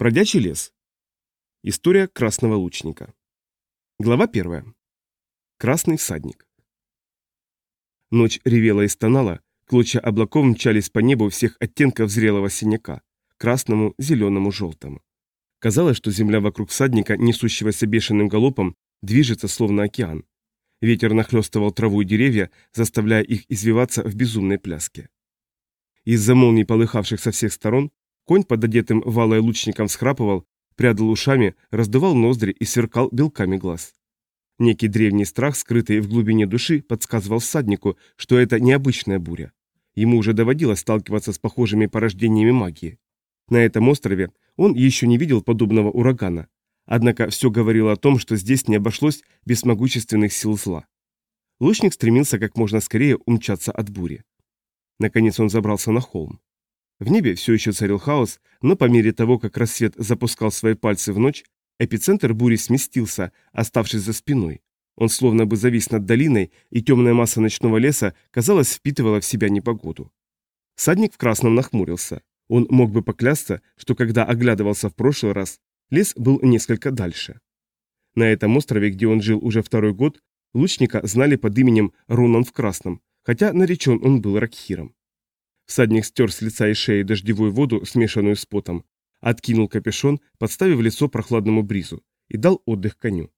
Бродячий лес. История красного лучника. Глава первая. Красный всадник. Ночь ревела и стонала, клочья облаков мчались по небу всех оттенков зрелого синяка – красному, зеленому, желтому. Казалось, что земля вокруг всадника, несущегося бешеным галопом, движется словно океан. Ветер нахлестывал траву и деревья, заставляя их извиваться в безумной пляске. Из-за молний, полыхавших со всех сторон, конь под одетым валой лучником схрапывал, прядал ушами, раздувал ноздри и сверкал белками глаз. Некий древний страх, скрытый в глубине души, подсказывал всаднику, что это необычная буря. Ему уже доводилось сталкиваться с похожими порождениями магии. На этом острове он еще не видел подобного урагана, однако все говорило о том, что здесь не обошлось без могущественных сил зла. Лучник стремился как можно скорее умчаться от бури. Наконец он забрался на холм. В небе все еще царил хаос, но по мере того, как рассвет запускал свои пальцы в ночь, эпицентр бури сместился, оставшись за спиной. Он словно бы завис над долиной, и темная масса ночного леса, казалось, впитывала в себя непогоду. Садник в красном нахмурился. Он мог бы поклясться, что когда оглядывался в прошлый раз, лес был несколько дальше. На этом острове, где он жил уже второй год, лучника знали под именем Ронан в Красном, хотя наречен он был Ракхиром. Всадник стер с лица и шеи дождевую воду, смешанную с потом, откинул капюшон, подставив лицо прохладному бризу, и дал отдых коню.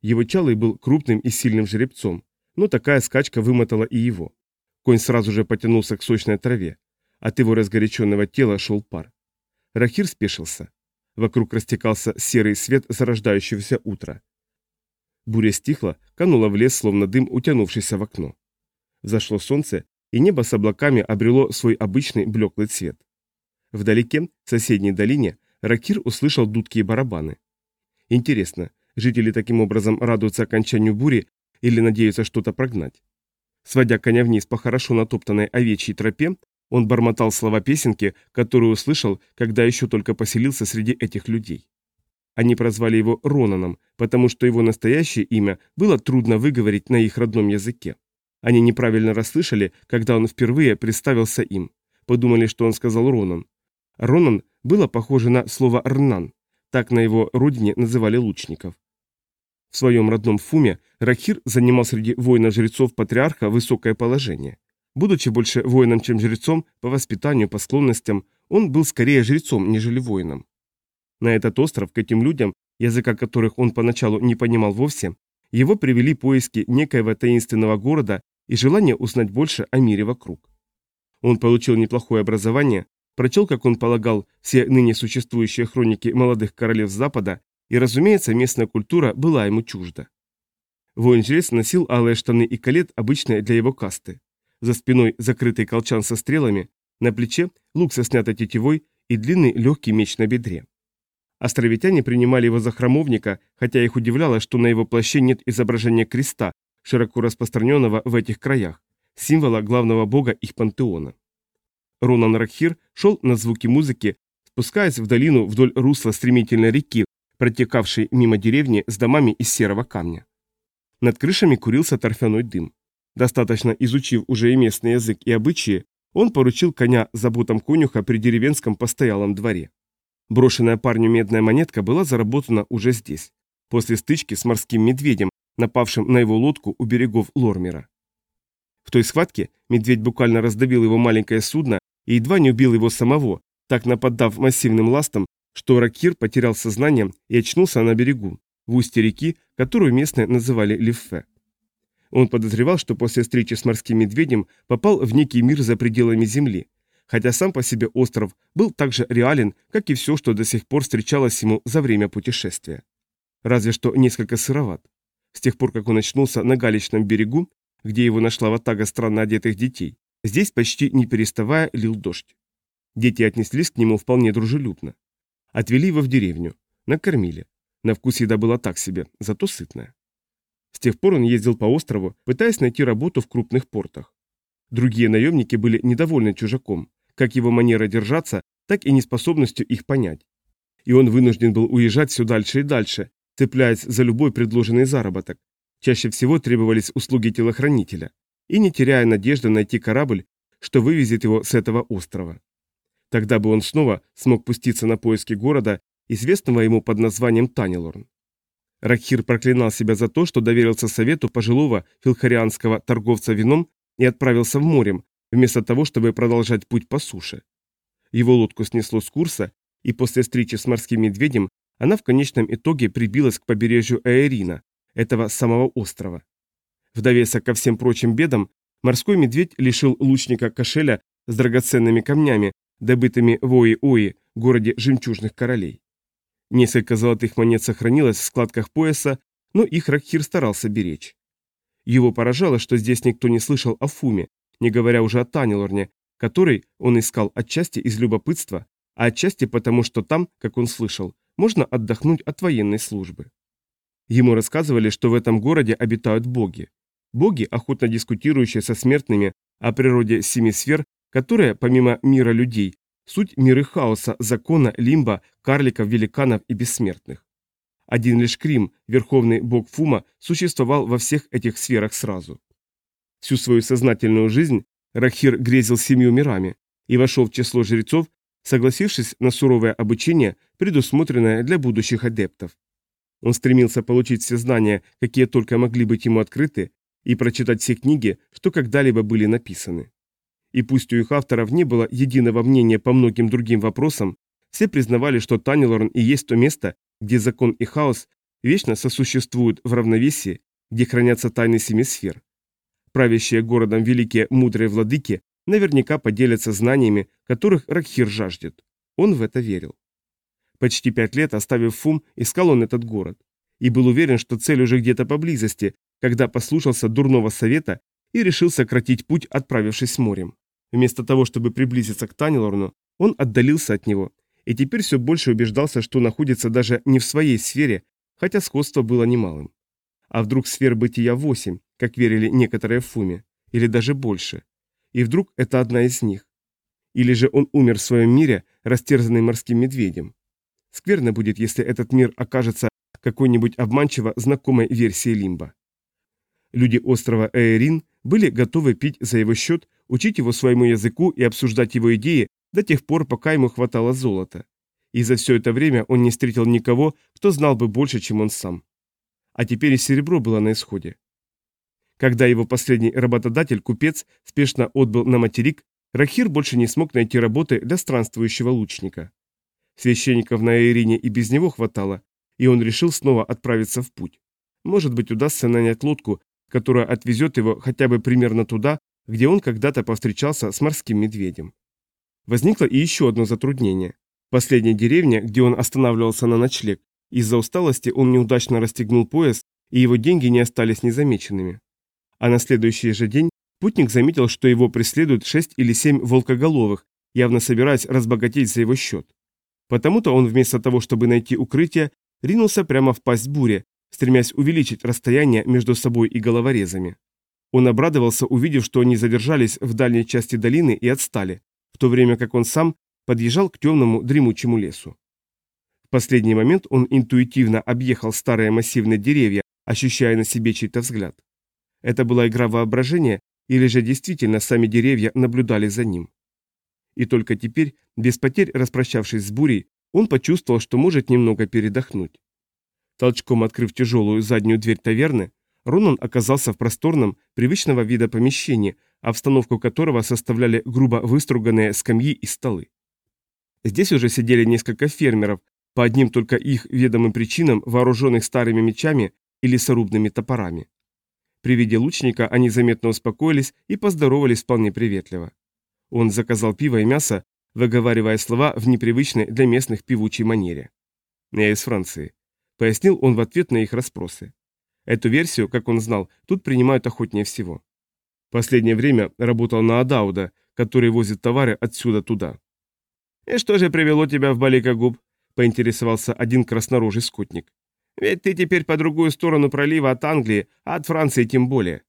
Его чалый был крупным и сильным жеребцом, но такая скачка вымотала и его. Конь сразу же потянулся к сочной траве. От его разгоряченного тела шел пар. Рахир спешился. Вокруг растекался серый свет зарождающегося утра. Буря стихла, канула в лес, словно дым, утянувшийся в окно. Зашло солнце, и небо с облаками обрело свой обычный блеклый цвет. Вдалеке, в соседней долине, Ракир услышал дудки и барабаны. Интересно, жители таким образом радуются окончанию бури или надеются что-то прогнать? Сводя коня вниз по хорошо натоптанной овечьей тропе, он бормотал слова песенки, которую услышал, когда еще только поселился среди этих людей. Они прозвали его Ронаном, потому что его настоящее имя было трудно выговорить на их родном языке. Они неправильно расслышали, когда он впервые представился им. Подумали, что он сказал Ронан. Ронан было похоже на слово «рнан». Так на его родине называли лучников. В своем родном Фуме Рахир занимал среди воинов-жрецов патриарха высокое положение. Будучи больше воином, чем жрецом, по воспитанию, по склонностям, он был скорее жрецом, нежели воином. На этот остров, к этим людям, языка которых он поначалу не понимал вовсе, его привели поиски некоего таинственного города и желание узнать больше о мире вокруг. Он получил неплохое образование, прочел, как он полагал, все ныне существующие хроники молодых королев Запада, и, разумеется, местная культура была ему чужда. Воин-жрец носил алые штаны и калет, обычные для его касты. За спиной закрытый колчан со стрелами, на плече лук со снятой тетивой и длинный легкий меч на бедре. Островитяне принимали его за храмовника, хотя их удивляло, что на его плаще нет изображения креста, широко распространенного в этих краях, символа главного бога их пантеона. Ронан Рахир шел на звуки музыки, спускаясь в долину вдоль русла стремительной реки, протекавшей мимо деревни с домами из серого камня. Над крышами курился торфяной дым. Достаточно изучив уже и местный язык и обычаи, он поручил коня заботам конюха при деревенском постоялом дворе. Брошенная парню медная монетка была заработана уже здесь, после стычки с морским медведем, напавшим на его лодку у берегов Лормера. В той схватке медведь буквально раздавил его маленькое судно и едва не убил его самого, так нападав массивным ластом, что Ракир потерял сознание и очнулся на берегу, в устье реки, которую местные называли Лиффе. Он подозревал, что после встречи с морским медведем попал в некий мир за пределами Земли, хотя сам по себе остров был так же реален, как и все, что до сих пор встречалось ему за время путешествия. Разве что несколько сыроват. С тех пор, как он очнулся на галечном берегу, где его нашла ватага странно одетых детей, здесь почти не переставая лил дождь. Дети отнеслись к нему вполне дружелюбно. Отвели его в деревню, накормили. На вкус еда была так себе, зато сытная. С тех пор он ездил по острову, пытаясь найти работу в крупных портах. Другие наемники были недовольны чужаком, как его манера держаться, так и неспособностью их понять. И он вынужден был уезжать все дальше и дальше, цепляясь за любой предложенный заработок. Чаще всего требовались услуги телохранителя, и не теряя надежды найти корабль, что вывезет его с этого острова. Тогда бы он снова смог пуститься на поиски города известного ему под названием Танилорн. Ракхир проклинал себя за то, что доверился совету пожилого филхарианского торговца вином и отправился в море, вместо того, чтобы продолжать путь по суше. Его лодку снесло с курса, и после встречи с морским медведем она в конечном итоге прибилась к побережью Аэрина, этого самого острова. В довесок ко всем прочим бедам, морской медведь лишил лучника кошеля с драгоценными камнями, добытыми в Ои-Ои, городе жемчужных королей. Несколько золотых монет сохранилось в складках пояса, но их Ракхир старался беречь. Его поражало, что здесь никто не слышал о Фуме, не говоря уже о Танилорне, который он искал отчасти из любопытства, а отчасти потому, что там, как он слышал, можно отдохнуть от военной службы. Ему рассказывали, что в этом городе обитают боги. Боги, охотно дискутирующие со смертными о природе семи сфер, которые, помимо мира людей, суть миры хаоса, закона, лимба, карликов, великанов и бессмертных. Один лишь Крим, верховный бог Фума, существовал во всех этих сферах сразу. Всю свою сознательную жизнь Рахир грезил семью мирами и вошел в число жрецов, согласившись на суровое обучение, предусмотренное для будущих адептов. Он стремился получить все знания, какие только могли быть ему открыты, и прочитать все книги, что когда-либо были написаны. И пусть у их авторов не было единого мнения по многим другим вопросам, все признавали, что Танилорн и есть то место, где закон и хаос вечно сосуществуют в равновесии, где хранятся тайны семи сфер. Правящие городом великие мудрые владыки наверняка поделятся знаниями, которых Ракхир жаждет. Он в это верил. Почти пять лет, оставив Фум, искал он этот город. И был уверен, что цель уже где-то поблизости, когда послушался дурного совета и решил сократить путь, отправившись морем. Вместо того, чтобы приблизиться к Танилорну, он отдалился от него, и теперь все больше убеждался, что находится даже не в своей сфере, хотя сходство было немалым. А вдруг сфер бытия восемь, как верили некоторые в Фуме, или даже больше. И вдруг это одна из них. Или же он умер в своем мире, растерзанный морским медведем. Скверно будет, если этот мир окажется какой-нибудь обманчиво знакомой версией Лимба. Люди острова Эйрин были готовы пить за его счет, учить его своему языку и обсуждать его идеи до тех пор, пока ему хватало золота. И за все это время он не встретил никого, кто знал бы больше, чем он сам. А теперь и серебро было на исходе. Когда его последний работодатель, купец, спешно отбыл на материк, Рахир больше не смог найти работы для странствующего лучника. Священников на Ирине и без него хватало, и он решил снова отправиться в путь. Может быть, удастся нанять лодку, которая отвезет его хотя бы примерно туда, где он когда-то повстречался с морским медведем. Возникло и еще одно затруднение. В последней деревне, где он останавливался на ночлег, из-за усталости он неудачно расстегнул пояс, и его деньги не остались незамеченными. А на следующий же день путник заметил, что его преследуют шесть или семь волкоголовых, явно собираясь разбогатеть за его счет. Потому-то он вместо того, чтобы найти укрытие, ринулся прямо в пасть бури, стремясь увеличить расстояние между собой и головорезами. Он обрадовался, увидев, что они задержались в дальней части долины и отстали, в то время как он сам подъезжал к темному дремучему лесу. В последний момент он интуитивно объехал старые массивные деревья, ощущая на себе чей-то взгляд. Это была игра воображения, или же действительно сами деревья наблюдали за ним. И только теперь, без потерь распрощавшись с бурей, он почувствовал, что может немного передохнуть. Толчком открыв тяжелую заднюю дверь таверны, Ронан оказался в просторном, привычного вида помещении, обстановку которого составляли грубо выструганные скамьи и столы. Здесь уже сидели несколько фермеров, по одним только их ведомым причинам вооруженных старыми мечами и лесорубными топорами. При виде лучника они заметно успокоились и поздоровались вполне приветливо. Он заказал пиво и мясо, выговаривая слова в непривычной для местных певучей манере. «Я из Франции», — пояснил он в ответ на их расспросы. Эту версию, как он знал, тут принимают охотнее всего. Последнее время работал на Адауда, который возит товары отсюда туда. «И что же привело тебя в Баликагуб?» – поинтересовался один краснорожий скотник. «Ведь ты теперь по другую сторону пролива от Англии, а от Франции тем более».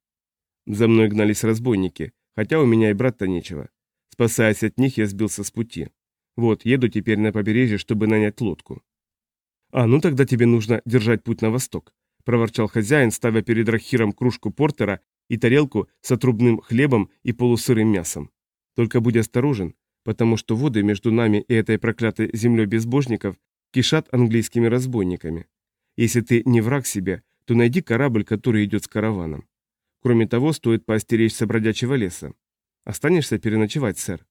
За мной гнались разбойники, хотя у меня и брат-то нечего. Спасаясь от них, я сбился с пути. Вот, еду теперь на побережье, чтобы нанять лодку. А, ну тогда тебе нужно держать путь на восток проворчал хозяин, ставя перед Рахиром кружку портера и тарелку с отрубным хлебом и полусырым мясом. Только будь осторожен, потому что воды между нами и этой проклятой землей безбожников кишат английскими разбойниками. Если ты не враг себе, то найди корабль, который идет с караваном. Кроме того, стоит поостеречься бродячего леса. Останешься переночевать, сэр.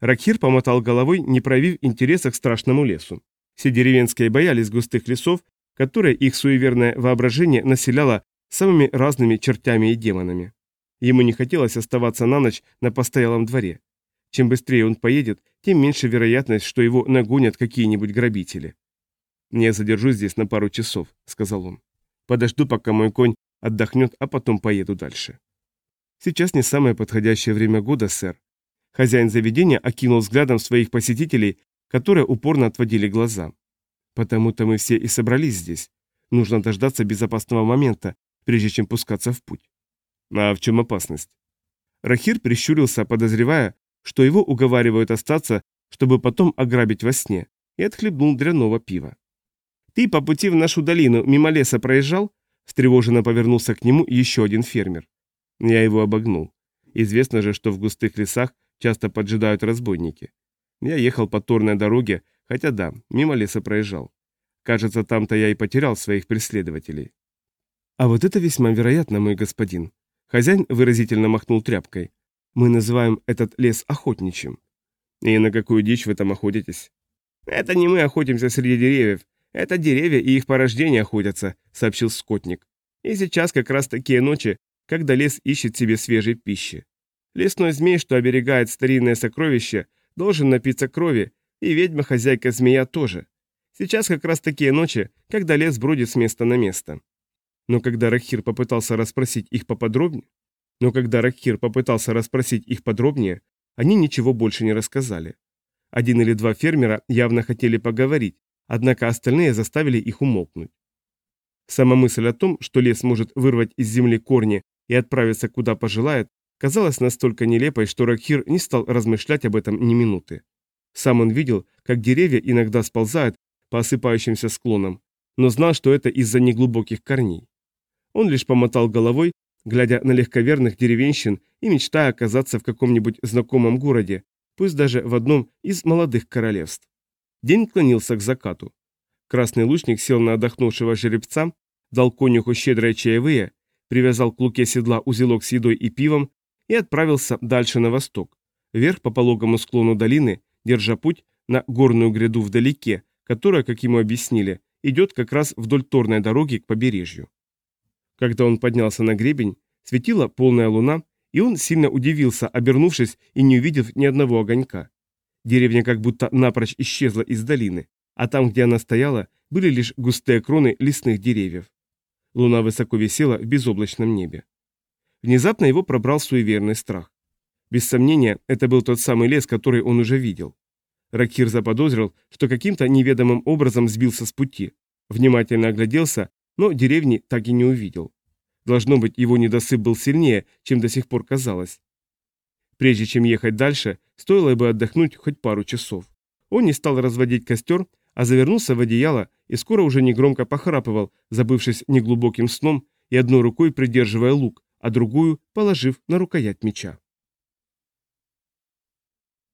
Ракхир помотал головой, не проявив интереса к страшному лесу. Все деревенские боялись густых лесов, которые их суеверное воображение населяло самыми разными чертями и демонами. Ему не хотелось оставаться на ночь на постоялом дворе. Чем быстрее он поедет, тем меньше вероятность, что его нагонят какие-нибудь грабители. «Я задержусь здесь на пару часов», — сказал он. «Подожду, пока мой конь отдохнет, а потом поеду дальше». «Сейчас не самое подходящее время года, сэр». Хозяин заведения окинул взглядом своих посетителей, которые упорно отводили глаза. «Потому-то мы все и собрались здесь. Нужно дождаться безопасного момента, прежде чем пускаться в путь». «А в чем опасность?» Рахир прищурился, подозревая, что его уговаривают остаться, чтобы потом ограбить во сне, и отхлебнул дряного пива. «Ты по пути в нашу долину мимо леса проезжал?» Встревоженно повернулся к нему еще один фермер. Я его обогнул. Известно же, что в густых лесах часто поджидают разбойники. Я ехал по торной дороге, хотя да, мимо леса проезжал. Кажется, там-то я и потерял своих преследователей. А вот это весьма вероятно, мой господин. Хозяин выразительно махнул тряпкой. Мы называем этот лес охотничьим. И на какую дичь вы там охотитесь? Это не мы охотимся среди деревьев. Это деревья и их порождения охотятся, сообщил скотник. И сейчас как раз такие ночи, когда лес ищет себе свежей пищи. Лесной змей, что оберегает старинное сокровище, должен напиться крови, и ведьма-хозяйка змея тоже. Сейчас как раз такие ночи, когда лес бродит с места на место. Но когда Рахир попытался расспросить их поподробнее, но когда Рахир попытался расспросить их подробнее, они ничего больше не рассказали. Один или два фермера явно хотели поговорить, однако остальные заставили их умолкнуть. Сама мысль о том, что лес может вырвать из земли корни и отправиться куда пожелает, казалась настолько нелепой, что Ракхир не стал размышлять об этом ни минуты. Сам он видел, как деревья иногда сползают по осыпающимся склонам, но знал, что это из-за неглубоких корней. Он лишь помотал головой глядя на легковерных деревенщин и мечтая оказаться в каком-нибудь знакомом городе, пусть даже в одном из молодых королевств. День клонился к закату. Красный лучник сел на отдохнувшего жеребца, дал конюху щедрые чаевые, привязал к луке седла узелок с едой и пивом и отправился дальше на восток, вверх по пологому склону долины, держа путь на горную гряду вдалеке, которая, как ему объяснили, идет как раз вдоль торной дороги к побережью. Когда он поднялся на гребень, светила полная луна, и он сильно удивился, обернувшись и не увидев ни одного огонька. Деревня как будто напрочь исчезла из долины, а там, где она стояла, были лишь густые кроны лесных деревьев. Луна высоко висела в безоблачном небе. Внезапно его пробрал суеверный страх. Без сомнения, это был тот самый лес, который он уже видел. Ракир заподозрил, что каким-то неведомым образом сбился с пути. Внимательно огляделся но деревни так и не увидел. Должно быть, его недосып был сильнее, чем до сих пор казалось. Прежде чем ехать дальше, стоило бы отдохнуть хоть пару часов. Он не стал разводить костер, а завернулся в одеяло и скоро уже негромко похрапывал, забывшись неглубоким сном и одной рукой придерживая лук, а другую положив на рукоять меча.